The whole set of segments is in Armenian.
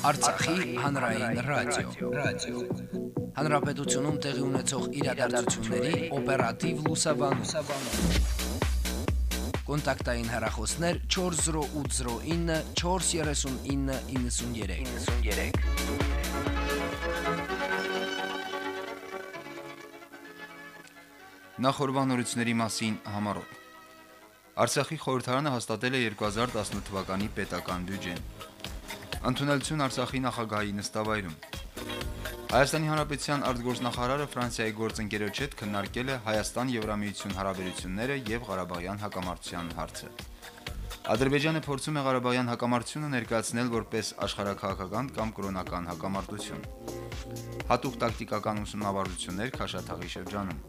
Արցախի հանրային ռադիո, ռադիո։ Հանրապետությունում տեղի ունեցող իրադարձությունների օպերատիվ լուսաբանում։ Կոնտակտային հեռախոսներ 40809 43993։ 93 Նախորbanությունների մասին համառոտ Արցախի խորհրդարանը հաստատել է 2018 թվականի պետական բյուջեն։ Ընդունելություն Արցախի նախագահի նստավայրում։ Հայաստանի Հանրապետության արտգործնախարարը Ֆրանսիայի գործընկերոջ հետ քննարկել է Հայաստան-Եվրամիություն հարաբերությունները եւ Ղարաբաղյան հակամարտության հարցը։ Ադրբեջանը փորձում է Ղարաբաղյան հակամարտությունը ներկայացնել որպես աշխարհակահաղական կամ կրոնական հակամարտություն։ Հատուկ տակտիկական ուսումնավարություններ Խաշաթաղի շրջանում։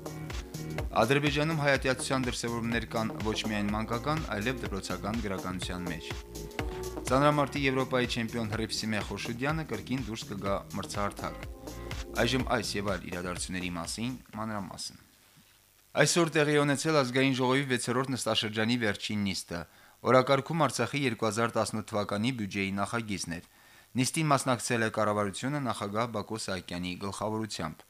Ադրբեջանում հայատյացության դրսևորումներ կան ոչ միայն մանկական, այլև դպրոցական գրականության մեջ։ Ծանրամարտի Եվրոպայի չեմպիոն Հռիփսիմե Խոշուդյանը կրկին դուրս կգա մրցահարթակ։ Այժմ այս եւ այլ իրադարձությունների մասին մանրամասն։ Այսօր տեղի ունեցել ազգային ժողովի 6-րդ նստաշրջանի վերջին նիստը։ Օրակարգում Արցախի 2018 թվականի բյուջեի նախագիծն էր։ Նիստին մասնակցել է կառավարությունը նախագահ Բակո Սահակյանի գլխավորությամբ։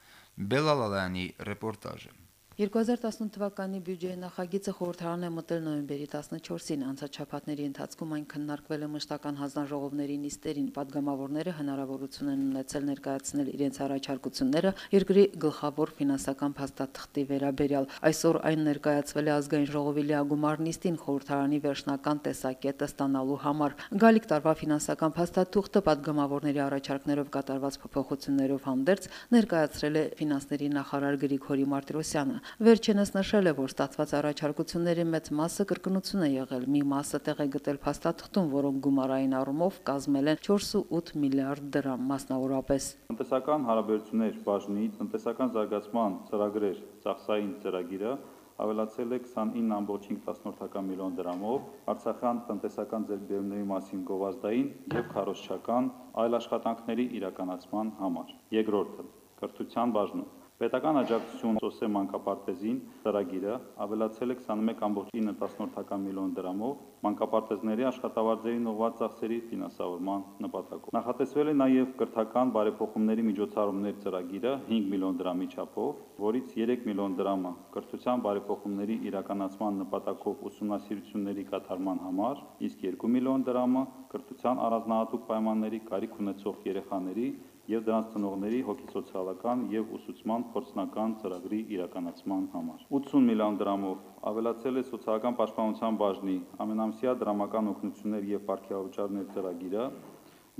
Բելալալյանի ռեպորտաժը։ 2018 թվականի բյուջեի նախագիծը խորհրդարան է մտել նոյեմբերի 14-ին։ Անցած շաբաթների ընթացքում այն քննարկվել է մշտական հանձնաժողովների նիստերին։ Պատգամավորները հնարավորություն են ունեցել ներկայացնել իրենց առաջարկությունները երկրի գլխավոր ֆինանսական փաստաթղթի վերաբերյալ։ Այսօր այն ներկայացվել է ազգային ժողովի լիագումար նիստին խորհրդարանի վերջնական տեսակետը ստանալու համար։ Գալիք տարվա ֆինանսական փաստաթուղթը պատգամավորների առաջարկներով կատարված փոփոխություններով հանդերձ ներկայացրել է ֆինանսների նախարար Գրիգորի Մարտիրոսյանը։ Վերջինս նշել է, որ ստացված առաջարկությունների մեծ մասը կրկնություն է եղել, մի մասը տեղ է գտել փաստաթղթում, որոնք գումարային առումով կազմել են 4.8 միլիարդ դրամ մասնավորապես։ Տնտեսական հարաբերություններ բաժնի տնտեսական զարգացման ծրագրեր ծախսային ծրագիրը ավելացել է 29.5 միլիոն դրամով Արցախյան տնտեսական ձեռքբերումների մասին գովազդային եւ քարոզչական այլ աշխատանքների իրականացման համար։ Երկրորդը կրթության բաժնում Պետական աջակցություն ՍՕՍԵ մանկապարտեզին ծրագիրը ավելացել է 21.9 միլիոն դրամով մանկապարտեզների աշխատավարձերին ուղղված ծախսերի ֆինանսավորման նպատակով։ Նախատեսվել է նաև կրթական բարեփոխումների միջոցառումներ ծրագիրը 5 միլիոն դրամի չափով, որից 3 միլիոն դրամը կրթության բարեփոխումների իրականացման նպատակով ուսումնասիրությունների կատարման համար, իսկ 2 միլիոն դրամը կրթության առանձնահատուկ պայմանների կարիք ունեցող երեխաների եւ դրանց ծնողների հոգեսոցիալական եւ ուսուցման փորձնական ծրագրի իրականացման համար։ 80 միլիոն դրամով ավելացել է սոցիալական պաշտպանության բաժնի ամենամսյա դրամական օգնություններ եւ ապարքեվճարներ ծրագիրը,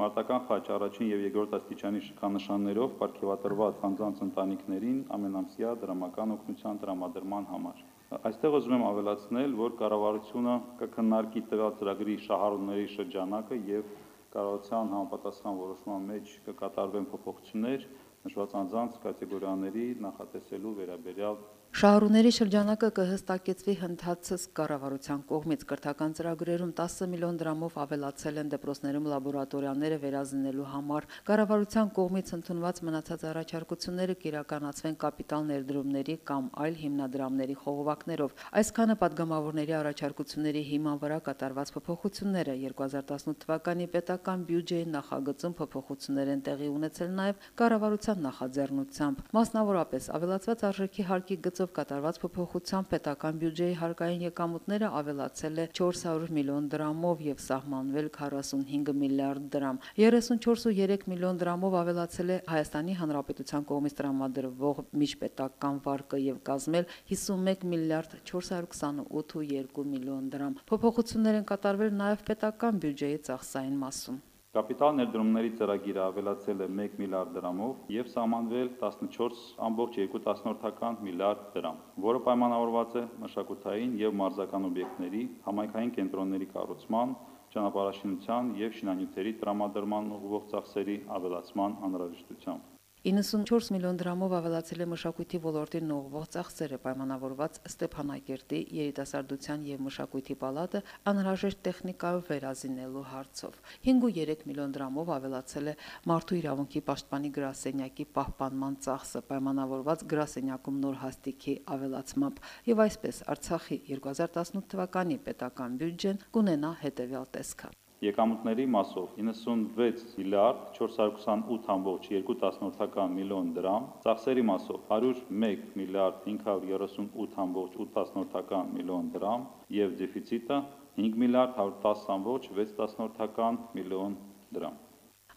մարտական խաչ առաջին եւ երկրորդ աստիճանի շքանշաններով ապարքեվատրված անձանց ընտանիքներին ամենամսյա դրամական օգնության տրամադրման համար։ Այստեղ ուզում եմ ավելացնել, որ կառավարությունը կքննարկի տվյալ ծրագրի շահառուների շրջանակը եւ կառավարության համապատասխան որոշման մեջ կկատարվեն փոփոխություններ նշված անձանց կատեգորիաների նախատեսելու վերաբերյալ Շահառուների շրջանակը կհստակեցվի հնդհացս կառավարության կողմից կրթական ծրագրերում 10 միլիոն դրամով ավելացել են դպրոցներում լաբորատորիաները վերազինելու համար։ Կառավարության կողմից ընդունված մնացած առաջարկությունները կիրականացվեն կապիտալ ներդրումների կամ այլ հիմնադրամների խողովակներով։ Այսքանը падգամավորների առաջարկությունների հիման վրա կատարված փոփոխությունները 2018 թվականի պետական բյուջեի նախագծում փոփոխություններ են տեղի ունեցել նաև կառավարության նախաձեռնությամբ։ Մասնավորապես ավելացված արժեքի հարկի գծը միջոցով կատարված փոփոխությամբ պետական բյուջեի հարկային եկամուտները ավելացել է 400 միլիոն դրամով եւ սահմանվել 45 միլիարդ դրամ։ 34.3 միլիոն դրամով ավելացել է Հայաստանի Հանրապետության կողմից տրամադրվող միջպետական վարկը եւ կազմել 51 միլիարդ 428.2 միլիոն դրամ։ Փոփոխություններ են կատարվել նաեւ պետական բյուջեի ծախսային մասում։ Կապիտալ ներդրումների ծրագիրը ավելացել է 1 միլիարդ դրամով եւ սահմանվել 14.2 միլիարդ դրամ, որը պայմանավորված է մշակութային եւ մարզական օբյեկտների, համայնքային կենտրոնների կառուցման, ճանապարհաշինության եւ շինանյութերի տրամադրման ուղղող ծախսերի ավելացման անհրաժեշտությամբ։ 94 միլիոն դրամով ավելացել է մշակույթի ոլորտին ուղղվող ծախսերը պայմանավորված Ստեփանակերտի երիտասարդության եւ մշակույթի պալատը անհրաժեշտ տեխնիկայով վերազինելու հարցով 5.3 միլիոն դրամով ավելացել է մարդու իրավունքի պաշտպանի գրասենյակի պահպանման ծախսը պայմանավորված գրասենյակում նոր հաստիքի ավելացմամբ եւ այսպես Արցախի 2018 թվականի պետական բյուջեն կունենա հետեւյալ տեսքը Եկամուտների մասով 96 միլիարդ 428.2 միլիոն դրամ, ծախսերի մասով 101 միլիարդ 538.8 միլիոն դրամ եւ դեֆիցիտը 5 միլիարդ 110.6 միլիոն դրամ։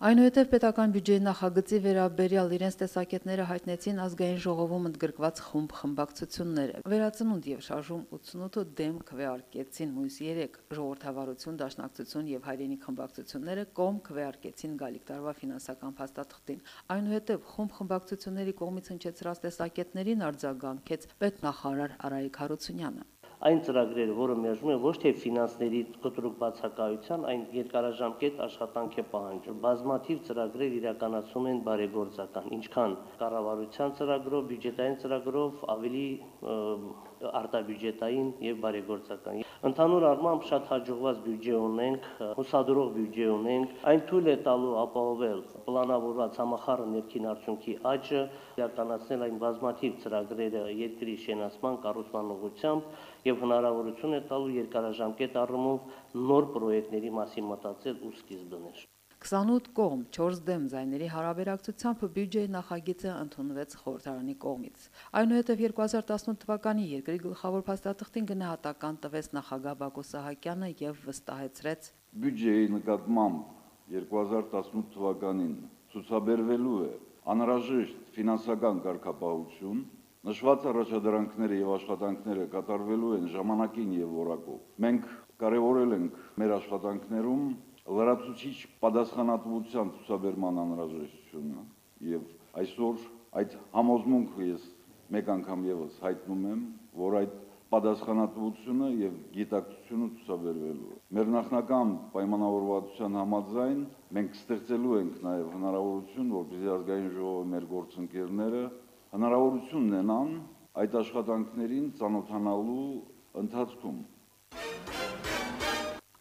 Այնուհետև պետական բյուջեի նախագծի վերաբերյալ իրենց տեսակետները հայտնեցին ազգային ժողովում ընդգրկված խումբ խմբակցությունները։ Վերածնունդ եւ շարժում 88-ը դեմ քվեարկեցին մյուս 3 ժողովրդավարություն, դաշնակցություն եւ հայրենիք խմբակցությունները կողմ քվեարկեցին գալիք տարվա ֆինանսական փաստաթղթին։ Այնուհետև խումբ խմբակցությունների կողմից հնչեցրած տեսակետներին արձագանքեց պետնախարար Արայիկ Հարությունյանը այն ծրագրերը, որը մերժում է ոչ թե ֆինանսների կտրուկ բացակայության, այն երկարաժամկետ աշխատանք է պահանջում։ Բազմաթիվ ծրագրեր իրականացում են բարեգործական, ինչքան կառավարության ծրագրով, բյուջետային ծրագրով, ավելի արտաբյուջետային եւ բարեգործական։ Ընդհանուր առմամբ շատ հաջողված բյուջե ունենք, հուսադրող բյուջե ունենք, այն թույլ է տալու ապահովել պլանավորված համախառն ներքին արդյունքի աճը, իրականացնել այն բազմաթիվ ծրագրերը երկրի շենացման, կառուցման ուղղությամբ եւ հնարավորություն է տալու երկարաժամկետ առումով նոր պրոյեկտների մասին մտածել ու սկիզբ դնել։ 28 կողմ 4 դեմ ձայների հարաբերակցությամբ բյուջեի նախագիծը ընդունվեց խորհրդարանի կողմից։ Այնուհետև 2018 թվականի երկրի գլխավոր փաստաթղթին գնահատական տվեց նախագահ Բակո Սահակյանը եւ վստահեցրեց. Բյուջեի նկատմամբ 2018 թվականին ցուցաբերվելու է անհրաժեշտ ֆինանսական կարգապահություն, նշված առաջադրանքները եւ աշխատանքները կատարվելու են ժամանակին եւ որակով։ Մենք կարևորել ենք մեր աշխատանքներում լրացուցիչ պատասխանատվության ցուցաբերման անհրաժեշտությունը եւ այսօր այդ համոզմունքը ես մեկ անգամ եւս հայտնում եմ, որ այդ պատասխանատվությունը եւ գիտակցությունը ցուցաբերվելու։ Մեր նախնական պայմանավորվածության համաձայն մենք ստեղծելու ենք նաեւ հնարավորություն, որպեսզի ազգային ժողովը մեր գործընկերները հնարավորություն ունենան այդ աշխատանքներին ծանոթանալու ընթացքում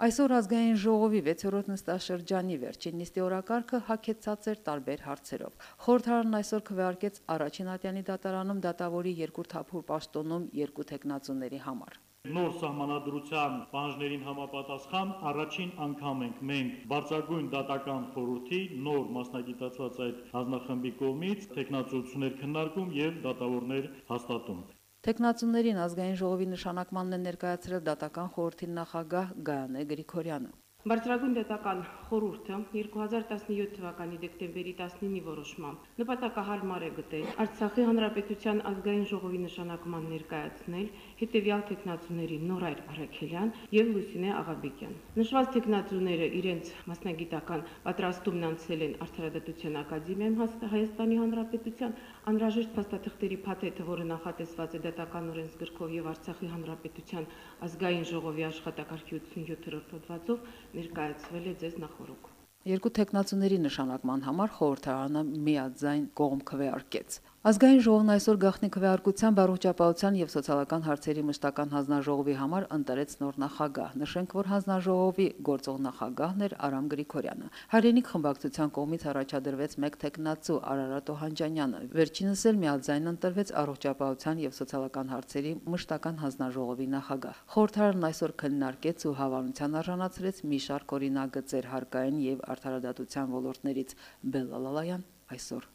Այսօր ազգային ժողովի 6-րդ նստաշրջանի վերջին նիստի օրակարգը հակեցած էր տարբեր հարցերով։ Խորհրդարանն այսօր քվեարկեց առաջին ատյանի դատարանում դատավորի երկու թափուր պաշտոնում երկու տեխնացուների համար։ Նոր սահմանադրության պահանջներին համապատասխան առաջին անգամ ենք մենք բարձրագույն դատական խորհրդի նոր մասնագիտացված այդ հանձնախմբի կողմից տեխնացություններ քննարկում եւ դատավորներ հաստատում։ Տեխնացուներին ազգային ժողովի նշանակմանն է ներկայացրել դատական խորհրդի նախագահ Գայանե Գրիգորյանը։ Բարձրագույն դատական խորհուրդը 2017 թվականի դեկտեմբերի 19-ի որոշմամբ նպատակահարմար է գտել Արցախի Հանրապետության ազգային ժողովի նշանակման ներկայացնել հետևյալ տեխնացուների Նորայր Արաքելյան եւ Լուսինե Աղաբեկյան։ Նշված տեխնացուները իրենց մասնագիտական պատրաստումն անցել են Արդարադատության ակադեմիայում Հայաստանի Հանրապետության անհրաժեշտ փաստաթղթերի փաթեթը, որը նախատեսված է դատական օրենսգրքով եւ Արցախի Հանրապետության ազգային ժողովի աշխատակարգի 87-րդ հոդվածով ներկայացվել է ձեզ նախորոք։ Երկու տեխնացուների նշանակման համար խորհրդարանը միաձայն կողմ քվեարկեց։ Ազգային ժողովն այսօր գաղտնի քվեարկության բարոյապահության եւ սոցիալական հարցերի մշտական հանձնաժողովի համար ընտրեց նոր նախագահ։ Նշենք, որ հանձնաժողովի գործող նախագահն էր Արամ Գրիգորյանը։ Հայրենիք խմբակցության կողմից առաջադրվեց մեկ տեխնացու Արարատ Օհանջանյանը։ Վերջինս էլ միաձայն ընտրվեց առողջապահության եւ սոցիալական հարցերի մշտական հանձնաժողովի նախագահ։ Խորհրդարանն այսօր քննարկեց ու հավանության արժանացրեց մի շարք օրինագծեր հարկային եւ արդարադատության ոլորտներից Բելլալալայան այսօր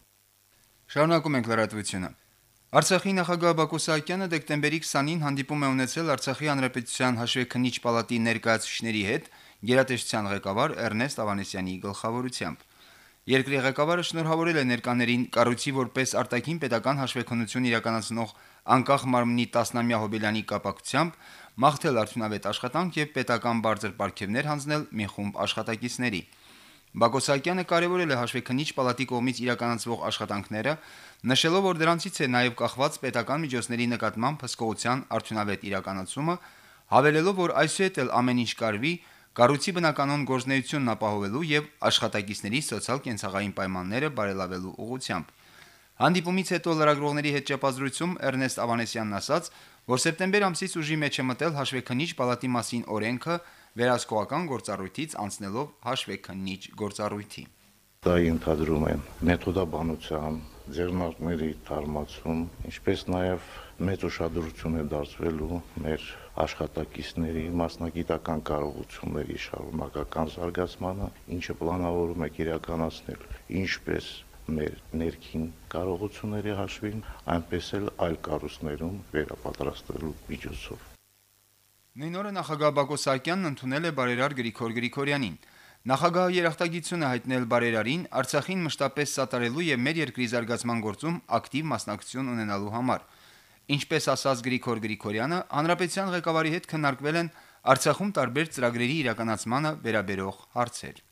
Շարունակում ենք լրատվությունը։ Արցախի նախագահ Բակո Սահակյանը դեկտեմբերի 20-ին հանդիպում է ունեցել Արցախի հանրապետության հաշվեկնիչ պալատի ներկայացուցիչների հետ գերատեսչության ղեկավար Էրնեստ Ավանեսյանի գլխավորությամբ։ Երկրի ղեկավարը շնորհավորել է ներկաներին կառույցի որպես արտաքին պետական հաշվեկնություն իրականացնող անկախ մարմնի 10-ամյա հոբելյանի կապակցությամբ մաղթել արդյունավետ աշխատանք եւ պետական բարձր պարգևներ հանձնել մի խումբ աշխատակիցների։ Բակոսյանյանը կարևորել է հաշվեկնիչ պալատի կողմից իրականացվող աշխատանքները, նշելով, որ դրանցից է նաև կախված պետական միջոցների նկատմամբ հսկողության արդյունավետ իրականացումը, հավելելով, որ այսուհետ էլ ամեն ինչ կարվի կառույցի բնականոն գործնեությունն ապահովելու եւ աշխատակիցների սոցիալ-կենցաղային պայմանները բարելավելու ուղղությամբ։ Հանդիպումից հետո լրագրողների հետ ճեպազրույցում Էրնեստ Ավանեսյանն ասաց, որ սեպտեմբեր ամսից ուժի մեջ է մտել հաշվեկնիչ պալատի մասին օրենքը, վերահսկողական գործառույթից անցնելով հաշվեկնիչ գործառույթի։ Դա ընդհանրում է մեթոդաբանության, ձեռնարկների թարմացում, ինչպես նաև մեծ ուշադրություն է դարձվելու մեր աշխատակիցների մասնագիտական կարողությունների շարունակական զարգացմանը, ինչը պլանավորում է իրականացնել ինչպես մեր ներքին կարողությունների հաշվին, այնպես էլ այլ կառույցներում վերապատրաստելու միջոցով։ Նույն օրը նախագահ Բակո Սահակյանն ընդունել է բարերար Գրիգոր Գրիգորյանին։ Նախագահը երախտագիտություն է հայտնել բարերարին Արցախին մշտապես սատարելու եւ մեր երկրի զարգացման գործում ակտիվ մասնակցություն ունենալու համար։ Ինչպես ասաց Գրիգոր Գրիգորյանը, հանրապետության ղեկավարի հետ քննարկվել են Արցախում տարբեր ծրագրերի իրականացմանը վերաբերող հարցեր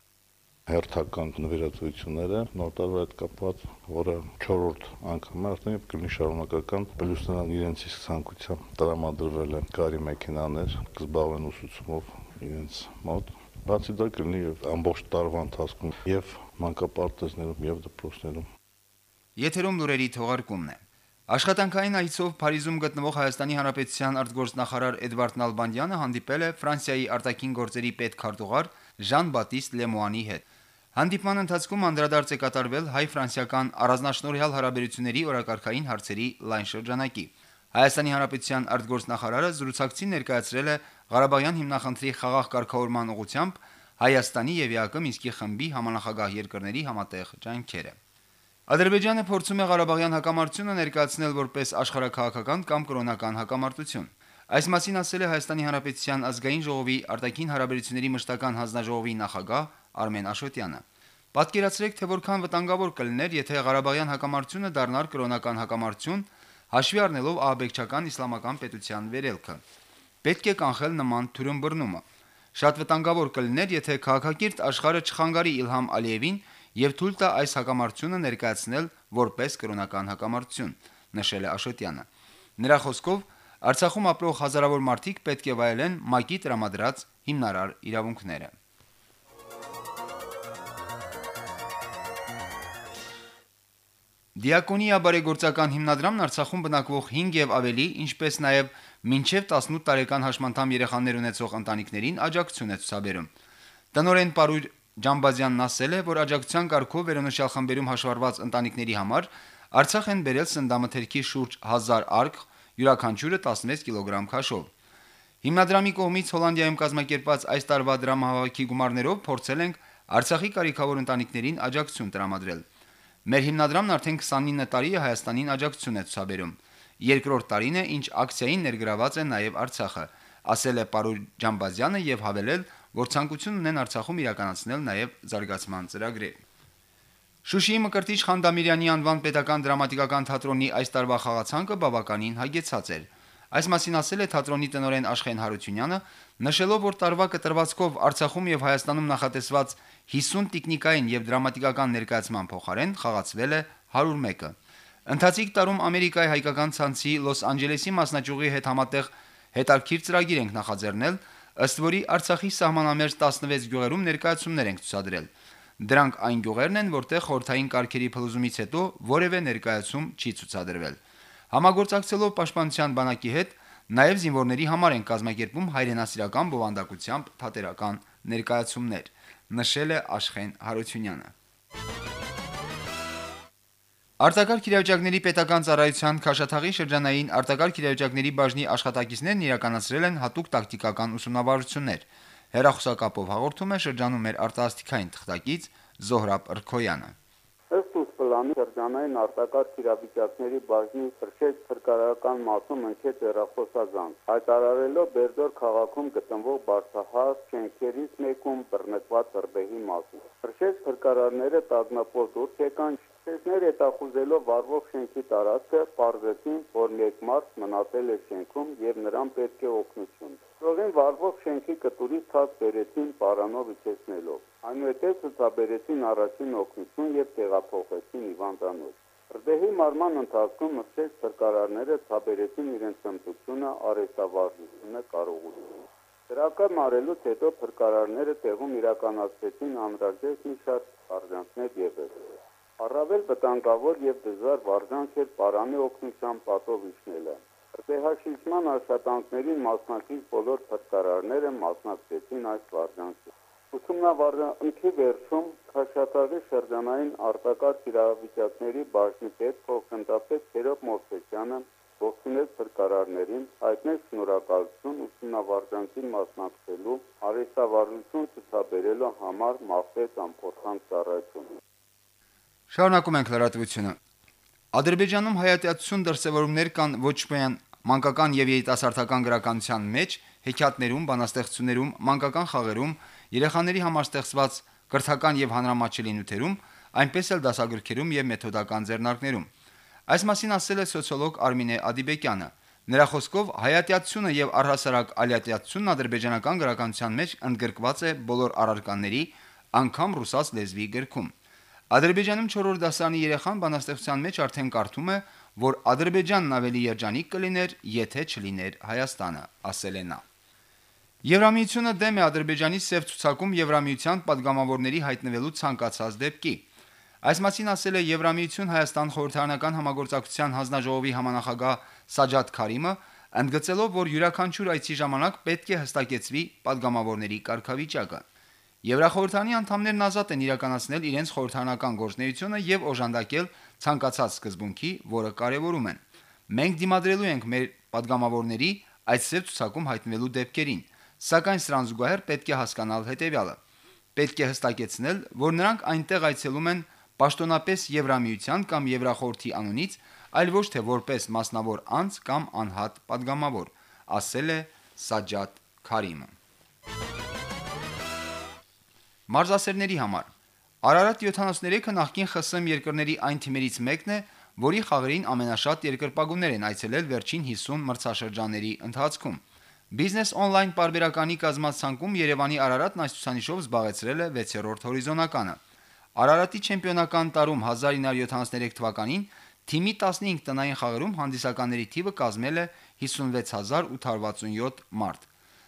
հերթական նվիրատվությունները նոր տարվա հետ կապված, որը 4-րդ անգամ է արդեն կլինի շարունակական, պլյուս նրանք իրենցից ցանկությամբ տրամադրվել են կարի մեքենաներ, կզբաղվեն ուսուցումով իրենց մոտ։ Բացի դա կլինի եւ ամբողջ տարվա ընթացքում եւ մանկապարտեզներում եւ դպրոցներում։ Եթերում լուրերի թողարկումն է։ Աշխատանքային այցով Փարիզում գտնվող Հայաստանի Հանրապետության արտգործնախարար Էդվարդ Նալբանդյանը հանդիպել է Ֆրանսիայի արտաքին գործերի պետքարտուղար Ժան-Բատիստ Լեմոանի հետ։ Հանդիպման ընթացքում անդրադարձ է կատարվել հայ-ֆրանսիական առանձնաշնորհյալ հարաբերությունների օրակարգային հարցերի լայն շրջանակի։ Հայաստանի Հանրապետության արտգործնախարարը զրուցակցին ներկայացրել է Ղարաբաղյան հիմնախնդրի խաղաղ կարգավորման ուղղությամբ Հայաստանի եւ ԵԱԿ Մինսկի խմբի համանախագահ երկրների համատեղ ջանքերը։ Ադրբեջանը փորձում է Ղարաբաղյան հակամարտությունը ներկայացնել որպես աշխարհակահաղական կամ կրոնական հակամարտություն։ Այս մասին ասել է Հայաստանի Հանրապետության ազգային ժողովի արտաքին հարաբերությունների մշտական հանձնաժողովի նախագահ Արմեն Աշոտյանը։ Պատկերացրեք, թե որքան վտանգավոր կլիներ, եթե Ղարաբաղյան հակամարտությունը դառնար կրոնական հակամարտություն, հաշվի առնելով ահաբեկչական իսլամական պետության վերելքը։ Պետք է կանխել նման թյուրըմբռնումը։ Շատ վտանգավոր կլիներ, եթե քաղաքակիրթ աշխարհը չխանգարի Իլհամ Ալիևին եւ թույլ տա այս հակամարտությունը ներկայացնել որպես կրոնական հակամարտություն, նշել է Աշոտյանը։ Նրա խոսքով Արցախում ապրող հազարավոր մարդիկ պետք է վայելեն ՄԱԿ-ի տրամադրած հիմնարար իրավունքները։ Դիակոնիա բարեգործական հիմնադրամն Արցախում բնակվող 5 եւ ավելի, ինչպես նաեւ մինչեւ 18 տարեկան հաշմանդամ երեխաներ ունեցող ընտանիքներին աջակցություն է ցուցաբերում։ Տնորեն Պարույր Ջամբազյանն ասել է, որ աջակցության կարգով վերոնշյալ խմբերում հաշվառված ընտանիքների համար Արցախ են բերել սնդամթերքի շուրջ 1000 արկ, յուրաքանչյուրը 16 կիլոգրամ քաշով։ Հիմնադրամի կողմից Հոլանդիայում կազմակերպված այս տարվա դրամահավաքի գումարներով փորձել ենք Արցախի կարիքավոր ընտանիքներին աջակցություն տրամադրել։ Մեր հիմնադրամն արդեն 29 տարի է Հայաստանին աջակցություն է ցուցաբերում։ Երկրորդ տարին է, ինչ ակցիային ներգրաված է նաև Արցախը, ասել է Պարուր Ջամբազյանը եւ հավելել, որ ցանկություն ունեն Արցախում իրականացնել նաև զարգացման ծրագրեր։ Շուշիի Մկրտիչ Խանդամիրյանի անվան պետական դրամատիկական թատրոնի այս տարվա խաղացանկը բավականին հագեցած էր։ Այս մասին ասել է թատրոնի տնօրեն Աշխեն Հարությունյանը, նշելով, որ տարվա կտրվածքով Արցախում եւ Հայաստանում նախատեսված 50 տեխնիկային եւ դրամատիկական ներկայացման փոխարեն խաղացվել է 101-ը։ Ընթացիկ տարում Ամերիկայի հայկական ցանցի Լոս Անջելեսի մասնաճյուղի հետ համատեղ հետարքիր ծրագիր ենք նախաձեռնել, ըստ որի Արցախի սահմանամերձ 16 գյուղերում ներկայացումներ ենք ցուցադրել։ Դրանք այն գյուղերն են, որտեղ խորթային կարգերի փլուզումից հետո որևէ ներկայացում չի ցուցադրվել։ Համագործակցելով Պաշտպանության բանակի հետ նաև զինվորների համար են կազմակերպում հայրենասիրական բովանդակությամբ թատերական ներկայացումներ, նշել է Աշխեն Հարությունյանը։ Արտակարգ իրավիճակների պետական ծառայության Քաշաթաղի շրջանային արտակարգ իրավիճակների բաժնի աշխատակիցներն իրականացրել են հատուկ տակտիկական ուսումնավարություններ։ Հերախոսակապով հաղորդում է շրջանում մեր արտասթիկային թղթակից Զոհրաբ Ռքոյանը պլանի շրջանային արտակարգ իրավիճակների բաժնի Սրշեջ փրկարարական մասում ընկեց հեռախոսազանգ, հայտարարելով Բերդոր քաղաքում գտնվող բարձահաս շենքերից մեկում բռնկված հրդեհի մասին։ Սրշեջ փրկարարները տագնապով դուրս եկան Տեսներ հետախուզելով վարվող շենքի տարածքը, պարզեցին, որ մեկ մարդ մնացել է շենքում եւ նրան պետք է օգնություն։ Ծովին վարվող շենքի կտուրից ցած բերեցին պարանով իջեցնելով։ Այնուհետև ցուցաբերեցին առաջին օգնություն եւ տեղափոխեցին հիվանդանոց։ Ռդեհի մարման ընթացքում մրցեց փրկարարները ցաբերեցին իրենց հմտությունը, արեստավարժությունը, կարողությունը։ Դրական մարելուց հետո փրկարարները տեղում իրականացրեցին անհրաժեշտ մի շարք արժանքներ եւս։ Առավել վտանգավոր եւ դժվար վարժանք էր պարանի օգնությամբ պատով իջնելը։ Ըստեհաշիջման աշխատանքներին մասնակից բոլոր փրկարարները մասնակցեցին այս վարժանքին։ Ուսումնավարժանքի վերջում Արտաշատաղի շրջանային արտակարգ իրավիճակների բաժնի պետ փոխգնդապետ Սերոբ Մովսեսյանը ողջունեց փրկարարներին, հայտնեց շնորհակալություն ուսումնավարժանքին մասնակցելու, արհեստավարություն ցուցաբերելու համար մաղթեց ամփոփան ծառայություն։ Շարունակում ենք լրատվությունը։ Ադրբեջանում հայատյացություն դրսևորումներ կան ոչ միայն մանկական եւ երիտասարդական գրականության մեջ, հեքիաթներում, բանաստեղծություններում, մանկական խաղերում, երեխաների համար ստեղծված կրթական եւ հանրամատչելի նյութերում, այնպես էլ դասագրքերում եւ մեթոդական ձեռնարկներում։ Այս մասին ասել է սոցիոլոգ Արմինե Ադիբեկյանը։ Նրա խոսքով հայատյացությունը եւ առհասարակ ալիատյացությունն ադրբեջանական գրականության մեջ ընդգրկված է բոլոր առարկաների, անգամ ռուսաց լեզվի գրքում։ Ադրբեջանում 4-րդ դասարանի երեխան բանաստեղծության մեջ արդեն կարդում է, որ Ադրբեջանն ավելի երջանիկ կլիներ, եթե չլիներ Հայաստանը, ասել է նա։ Եվրամիությունը դեմ է Ադրբեջանի սև ցուցակում Եվրամիության падգամավորների հայտնվելու ցանկացած դեպքի։ Այս մասին ասել է Եվրամիություն Հայաստան խորհրդարանական համագործակցության հանձնաժողովի համանախագահ Սաջադ Քարիմը, ընդգծելով, որ յուրաքանչյուր այցի ժամանակ պետք է հստակեցվի падգամավորների կարգավիճակը։ Եվրախորհրդանի անդամներն ազատ են իրականացնել իրենց խորհրդանական գործունեությունը եւ օժանդակել ցանկացած սկզբունքի, որը կարևորում են։ Մենք դիմադրելու ենք մեր падգամավորների այդ ծեր ցուցակում հայտնվելու դեպքերին, սակայն սրան զուգահեռ պետք է հասկանալ հետևյալը։ Պետք է հստակեցնել, որ նրանք այնտեղ այցելում են պաշտոնապես Եվրամիության կամ Եվրախորհրդի անունից, այլ ոչ թե որպես մասնավոր անձ կամ անհատ падգամավոր, ասել է Սաջատ Քարիմը։ Մարզասերների համար. Արարատ 73-ը նախկին ԽՍՀՄ երկրների այն թիմերից մեկն է, որի խաղերին ամենաշատ երկրպագուներ են այցելել վերջին 50 մրցաշրջանների ընթացքում։ Business Online պարբերականի կազմած ցանկում Երևանի Արարատն այս ցուցանիշով զբաղեցրել է 6-րդ հորիզոնականը։ Արարատի չեմպիոնական տարում 1973 թվականին թիմի 15 տնային խաղերում հանդիսականների թիվը կազմել է 56867 մարդ։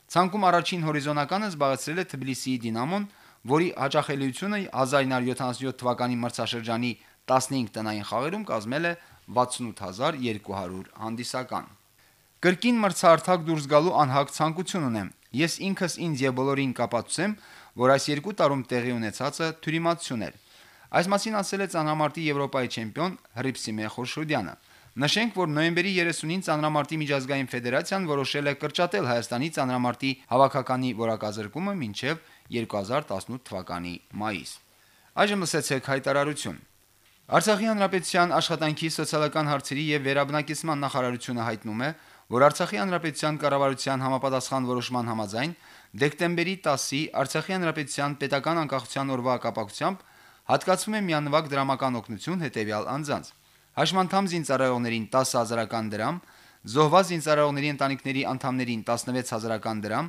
Ցանկում առաջին հորիզոնականը զբաղեցրել է Թբիլիսիի Դինամոն, որի հաջախելիությունը 1977 թվականի մրցաշրջանի 15 տնային խաղերում կազմել է 68200 հանդիսական։ Կրկին մրցարթակ դուրս գալու անհագ ցանկություն ունեմ։ Ես ինքս ինձ եւ բոլորին կապացուցեմ, որ այս երկու տարում տեղի ունեցածը թյուրիմացություն էր։ Այս մասին ասել է Ծանրամարտի Եվրոպայի չեմպիոն Հրիփսիմե Խորշուդյանը։ Նշենք, որ նոյեմբերի 30-ին Ծանրամարտի միջազգային ֆեդերացիան որոշել է կրճատել Հայաստանի ծանրամարտի հավաքականի որակազրկումը մինչև 2018 թվականի մայիս։ Այժմ լսեցեք հայտարարություն։ Արցախի հանրապետության աշխատանքի սոցիալական հարցերի եւ վերաբնակեցման նախարարությունը հայտնում է, որ Արցախի հանրապետության կառավարության համապատասխան որոշման համաձայն դեկտեմբերի 10-ի Արցախի հանրապետության պետական անկախության օրվա կապակցությամբ հատկացվում է միանվագ դրամական օգնություն հետեւյալ անձանց. Հաշմանդամ զինծառայողներին 10000 դրամ, զոհված զինծառայողների ընտանիքների անդամներին 16000 դրամ,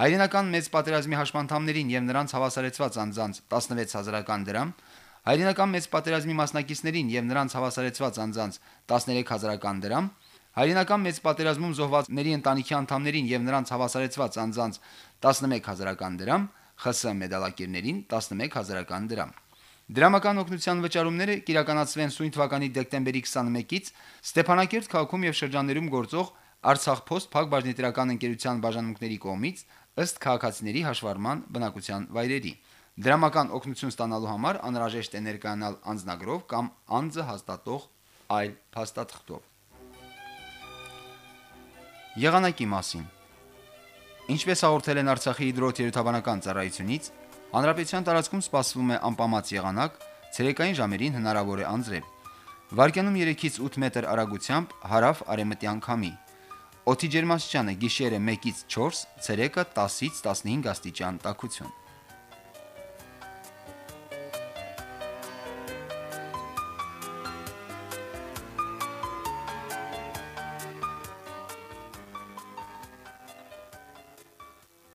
հայրենական մեծ պատերազմի հաշմանդամներին եւ նրանց հավասարեցված անձանց 16000 դրամ, հայրենական մեծ պատերազմի մասնակիցներին եւ նրանց հավասարեցված անձանց 13000 դրամ, հայրենական մեծ պատերազմում զոհվածների ընտանիքի անդամներին եւ նրանց հավասարեցված անձանց 11000 դրամ, ԽՍՀ մեդալակիրներին 11000 դրամ։ Դրամական օգնության վճարումները կիրականացվեն սույն թվականի դեկտեմբերի 21-ից Ստեփանակերտ քաղաքում եւ շրջաններում գործող Արցախ Post Փակ բաժնետիրական ընկերության բաժանմունքների կողմից ըստ քաղաքացիների հաշվառման բնակության վայրերի։ Դրամական օգնություն ստանալու համար անհրաժեշտ է ներկայանալ անձնագրով կամ անձը հաստատող այլ փաստաթղթով։ Եղանակի մասին. Ինչպես հաղորդել են Արցախի հիդրոթերապևտաբանական ծառայությունից, հանրապետության տարածքում սպասվում է անպամած եղանակ, ցերեկային ժամերին հնարավոր է անձրև։ Վարկյանում 3-ից 8 մետր արագությամբ հարավ արևմտյան քամի։ Օդի ջերմաստիճանը գիշերը 1-ից 4, ցերեկը 10-ից 15 աստիճան տաքություն։